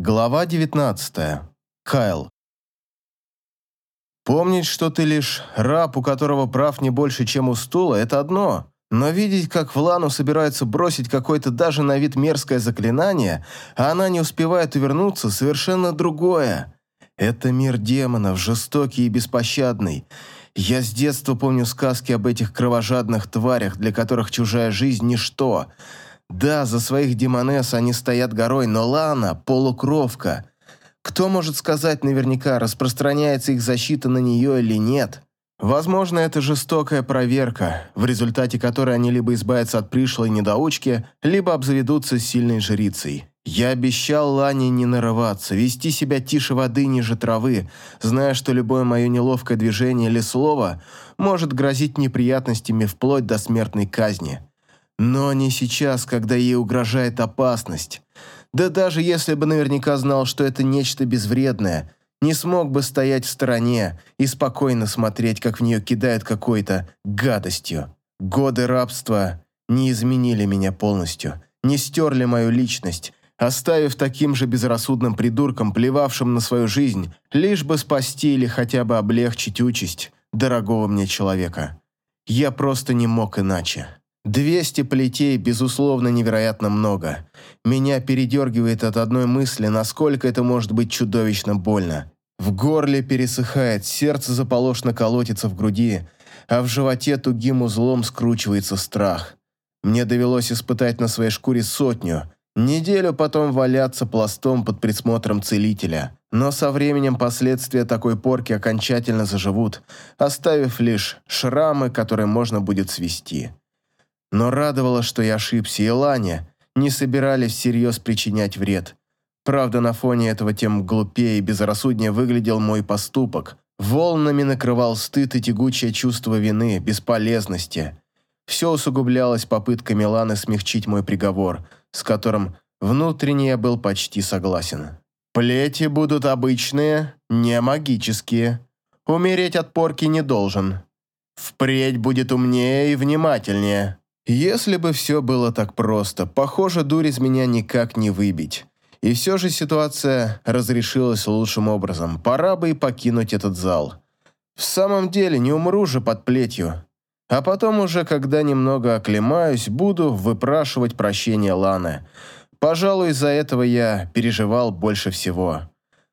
Глава 19. Кайл. Помнить, что ты лишь раб, у которого прав не больше, чем у стула, это одно. Но видеть, как в Лану собираются бросить какое-то даже на вид мерзкое заклинание, а она не успевает увернуться, совершенно другое. Это мир демонов, жестокий и беспощадный. Я с детства помню сказки об этих кровожадных тварях, для которых чужая жизнь – ничто – да, за своих демонесс они стоят горой, но Лана – полукровка. Кто может сказать наверняка, распространяется их защита на нее или нет? Возможно, это жестокая проверка, в результате которой они либо избавятся от пришлой недоучки, либо обзаведутся сильной жрицей. Я обещал Лане не нарываться, вести себя тише воды ниже травы, зная, что любое мое неловкое движение или слово может грозить неприятностями вплоть до смертной казни. Но не сейчас, когда ей угрожает опасность. Да даже если бы наверняка знал, что это нечто безвредное, не смог бы стоять в стороне и спокойно смотреть, как в нее кидают какой-то гадостью. Годы рабства не изменили меня полностью, не стерли мою личность, оставив таким же безрассудным придурком, плевавшим на свою жизнь, лишь бы спасти или хотя бы облегчить участь дорогого мне человека. Я просто не мог иначе. Двести плетей, безусловно, невероятно много. Меня передергивает от одной мысли, насколько это может быть чудовищно больно. В горле пересыхает, сердце заполошно колотится в груди, а в животе тугим узлом скручивается страх. Мне довелось испытать на своей шкуре сотню, неделю потом валяться пластом под присмотром целителя. Но со временем последствия такой порки окончательно заживут, оставив лишь шрамы, которые можно будет свести. Но радовало, что я ошибся, и Ланя не собирались всерьез причинять вред. Правда, на фоне этого тем глупее и безрассуднее выглядел мой поступок. Волнами накрывал стыд и тягучее чувство вины, бесполезности. Все усугублялось попытками Ланы смягчить мой приговор, с которым внутренне я был почти согласен. Плети будут обычные, не магические. Умереть от порки не должен. Впредь будет умнее и внимательнее. Если бы все было так просто, похоже, дурь из меня никак не выбить. И все же ситуация разрешилась лучшим образом. Пора бы и покинуть этот зал. В самом деле, не умру же под плетью. А потом уже, когда немного оклемаюсь, буду выпрашивать прощения Ланы. Пожалуй, из-за этого я переживал больше всего.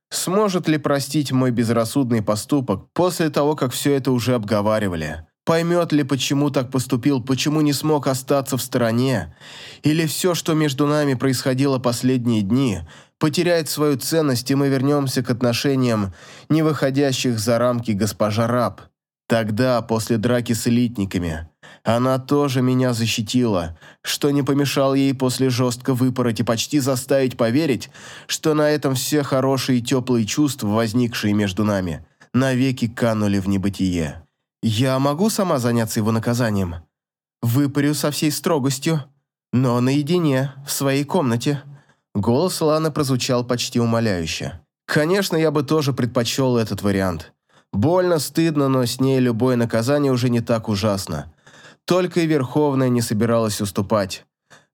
Сможет ли простить мой безрассудный поступок после того, как все это уже обговаривали? Поймет ли, почему так поступил, почему не смог остаться в стороне? Или все, что между нами происходило последние дни, потеряет свою ценность, и мы вернемся к отношениям, не выходящих за рамки госпожа Раб? Тогда, после драки с элитниками, она тоже меня защитила, что не помешало ей после жестко выпороть и почти заставить поверить, что на этом все хорошие и теплые чувства, возникшие между нами, навеки канули в небытие. Я могу сама заняться его наказанием. Выпарю со всей строгостью, но наедине, в своей комнате. Голос Ланы прозвучал почти умоляюще. Конечно, я бы тоже предпочел этот вариант. Больно, стыдно, но с ней любое наказание уже не так ужасно. Только и Верховная не собиралась уступать.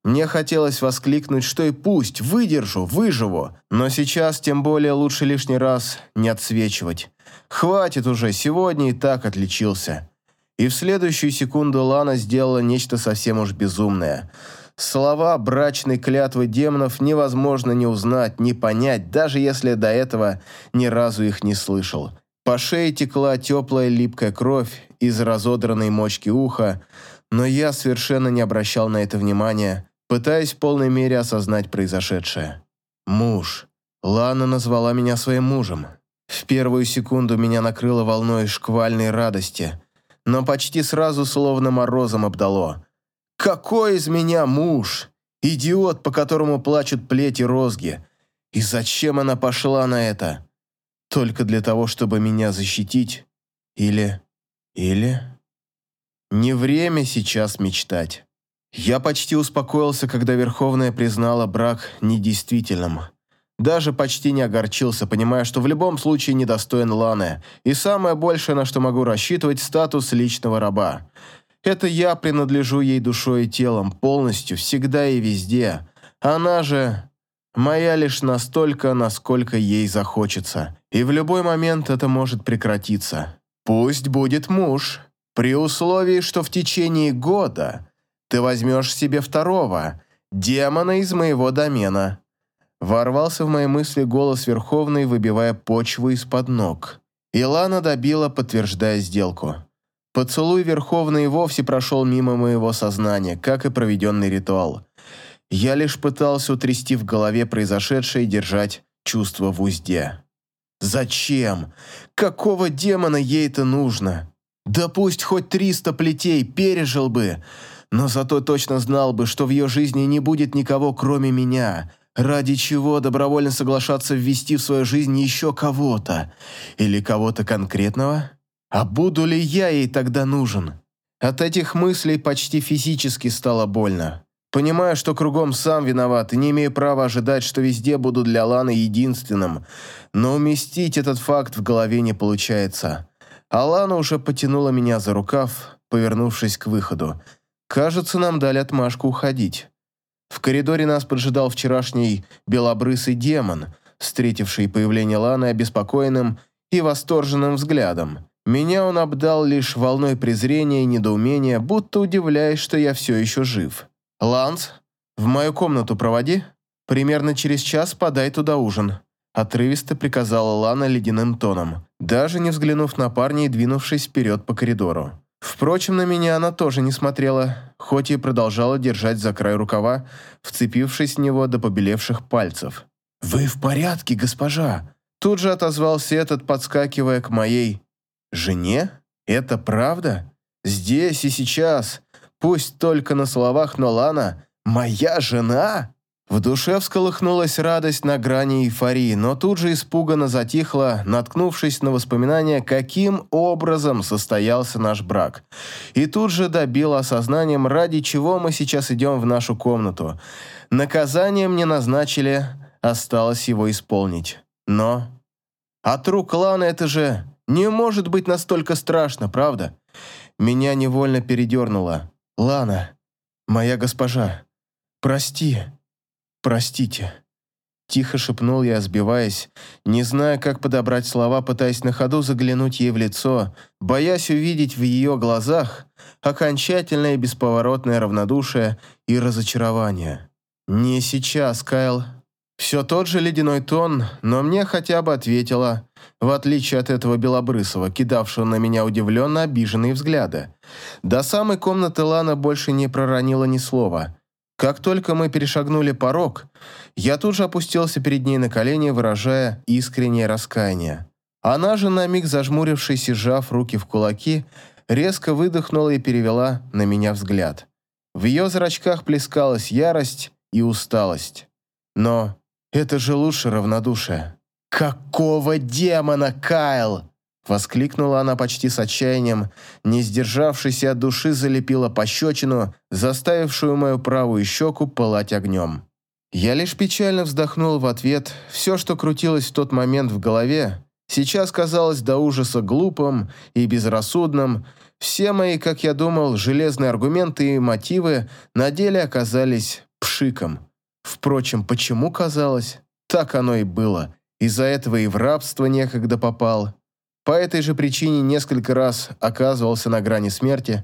Мне хотелось воскликнуть, что и пусть, выдержу, выживу, но сейчас тем более лучше лишний раз не отсвечивать. Хватит уже, сегодня и так отличился. И в следующую секунду Лана сделала нечто совсем уж безумное. Слова брачной клятвы демонов невозможно не узнать, не понять, даже если до этого ни разу их не слышал. По шее текла теплая липкая кровь из разодранной мочки уха, но я совершенно не обращал на это внимания, пытаясь в полной мере осознать произошедшее. Муж. Лана назвала меня своим мужем. В первую секунду меня накрыло волной шквальной радости, но почти сразу словно морозом обдало. Какой из меня муж? Идиот, по которому плачут плети розги. И зачем она пошла на это? Только для того, чтобы меня защитить? Или... Или... Не время сейчас мечтать. Я почти успокоился, когда Верховная признала брак недействительным. Даже почти не огорчился, понимая, что в любом случае недостоин Ланы, и самое большее, на что могу рассчитывать, статус личного раба. Это я принадлежу ей душой и телом, полностью, всегда и везде. Она же... Моя лишь настолько, насколько ей захочется. И в любой момент это может прекратиться. Пусть будет муж, при условии, что в течение года ты возьмешь себе второго, демона из моего домена. Ворвался в мои мысли голос Верховной, выбивая почву из-под ног. Илана добила, подтверждая сделку. Поцелуй Верховной вовсе прошел мимо моего сознания, как и проведенный ритуал. Я лишь пытался утрясти в голове произошедшее и держать чувство в узде. Зачем? Какого демона ей это нужно? Да пусть хоть триста плетей пережил бы, но зато точно знал бы, что в ее жизни не будет никого, кроме меня. Ради чего добровольно соглашаться ввести в свою жизнь еще кого-то? Или кого-то конкретного? А буду ли я ей тогда нужен? От этих мыслей почти физически стало больно. Понимаю, что кругом сам виноват и не имею права ожидать, что везде буду для Ланы единственным, но уместить этот факт в голове не получается. А Лана уже потянула меня за рукав, повернувшись к выходу. Кажется, нам дали отмашку уходить. В коридоре нас поджидал вчерашний белобрысый демон, встретивший появление Ланы обеспокоенным и восторженным взглядом. Меня он обдал лишь волной презрения и недоумения, будто удивляясь, что я все еще жив. «Ланс, в мою комнату проводи. Примерно через час подай туда ужин», – отрывисто приказала Лана ледяным тоном, даже не взглянув на парня и двинувшись вперед по коридору. Впрочем, на меня она тоже не смотрела, хоть и продолжала держать за край рукава, вцепившись в него до побелевших пальцев. «Вы в порядке, госпожа?» Тут же отозвался этот, подскакивая к моей жене. «Это правда? Здесь и сейчас, Пусть только на словах, но Лана – моя жена. В душе всколыхнулась радость на грани эйфории, но тут же испуганно затихла, наткнувшись на воспоминания, каким образом состоялся наш брак. И тут же добила осознанием, ради чего мы сейчас идем в нашу комнату. Наказание мне назначили, осталось его исполнить. Но... От рук Ланы это же не может быть настолько страшно, правда? Меня невольно передернуло. «Лана, моя госпожа, прости, простите». Тихо шепнул я, сбиваясь, не зная, как подобрать слова, пытаясь на ходу заглянуть ей в лицо, боясь увидеть в ее глазах окончательное бесповоротное равнодушие и разочарование. «Не сейчас, Кайл». Все тот же ледяной тон, но мне хотя бы ответила, в отличие от этого Белобрысова, кидавшего на меня удивленно обиженные взгляды. До самой комнаты Лана больше не проронила ни слова. Как только мы перешагнули порог, я тут же опустился перед ней на колени, выражая искреннее раскаяние. Она же, на миг зажмурившись и сжав руки в кулаки, резко выдохнула и перевела на меня взгляд. В ее зрачках плескалась ярость и усталость. Но это же лучше равнодушие. «Какого демона, Кайл?» Воскликнула она почти с отчаянием, не сдержавшись от души залепила пощечину, заставившую мою правую щеку пылать огнем. Я лишь печально вздохнул в ответ. Все, что крутилось в тот момент в голове, сейчас казалось до ужаса глупым и безрассудным. Все мои, как я думал, железные аргументы и мотивы на деле оказались пшиком. Впрочем, почему казалось? Так оно и было. Из-за этого и в рабство некогда попал. По этой же причине несколько раз оказывался на грани смерти.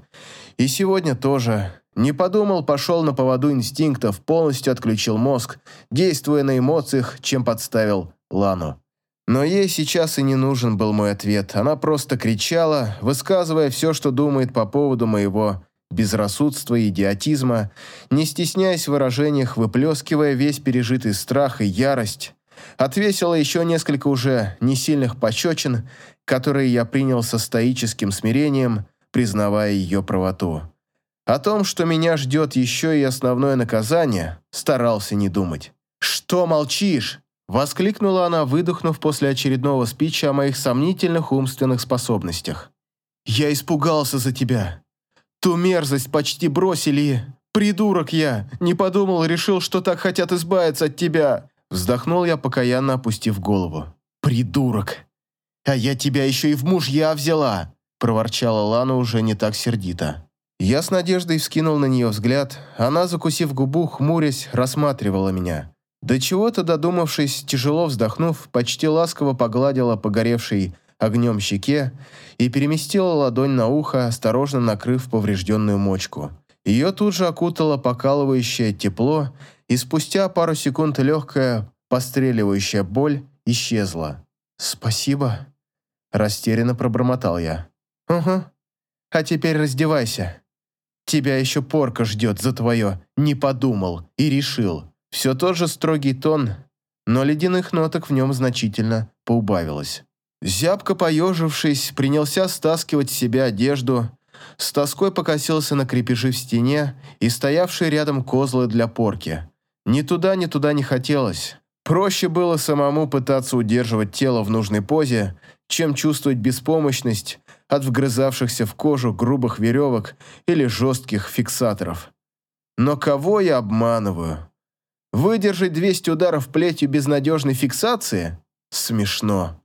И сегодня тоже. Не подумал, пошел на поводу инстинктов, полностью отключил мозг, действуя на эмоциях, чем подставил Лану. Но ей сейчас и не нужен был мой ответ. Она просто кричала, высказывая все, что думает по поводу моего безрассудства и идиотизма, не стесняясь в выражениях, выплескивая весь пережитый страх и ярость. Отвесила еще несколько уже несильных пощечин, которые я принял со стоическим смирением, признавая ее правоту. О том, что меня ждет еще и основное наказание, старался не думать. «Что молчишь?» – воскликнула она, выдохнув после очередного спича о моих сомнительных умственных способностях. «Я испугался за тебя. Ту мерзость почти бросили. Придурок я. Не подумал, решил, что так хотят избавиться от тебя. Вздохнул я, покаянно опустив голову. «Придурок! А я тебя еще и в мужья взяла!» проворчала Лана уже не так сердито. Я с надеждой вскинул на нее взгляд. Она, закусив губу, хмурясь, рассматривала меня. До чего-то додумавшись, тяжело вздохнув, почти ласково погладила погоревшей огнем щеке и переместила ладонь на ухо, осторожно накрыв поврежденную мочку. Ее тут же окутало покалывающее тепло, и спустя пару секунд легкая, постреливающая боль исчезла. «Спасибо», – растерянно пробормотал я. «Угу. А теперь раздевайся. Тебя еще порка ждет за твое «не подумал» и решил». Все тот же строгий тон, но ледяных ноток в нем значительно поубавилось. Зябко поежившись, принялся стаскивать с себя одежду, с тоской покосился на крепежи в стене и стоявшие рядом козлы для порки. Ни туда, ни туда не хотелось. Проще было самому пытаться удерживать тело в нужной позе, чем чувствовать беспомощность от вгрызавшихся в кожу грубых веревок или жестких фиксаторов. Но кого я обманываю? Выдержать 200 ударов плетью без надежной фиксации? Смешно.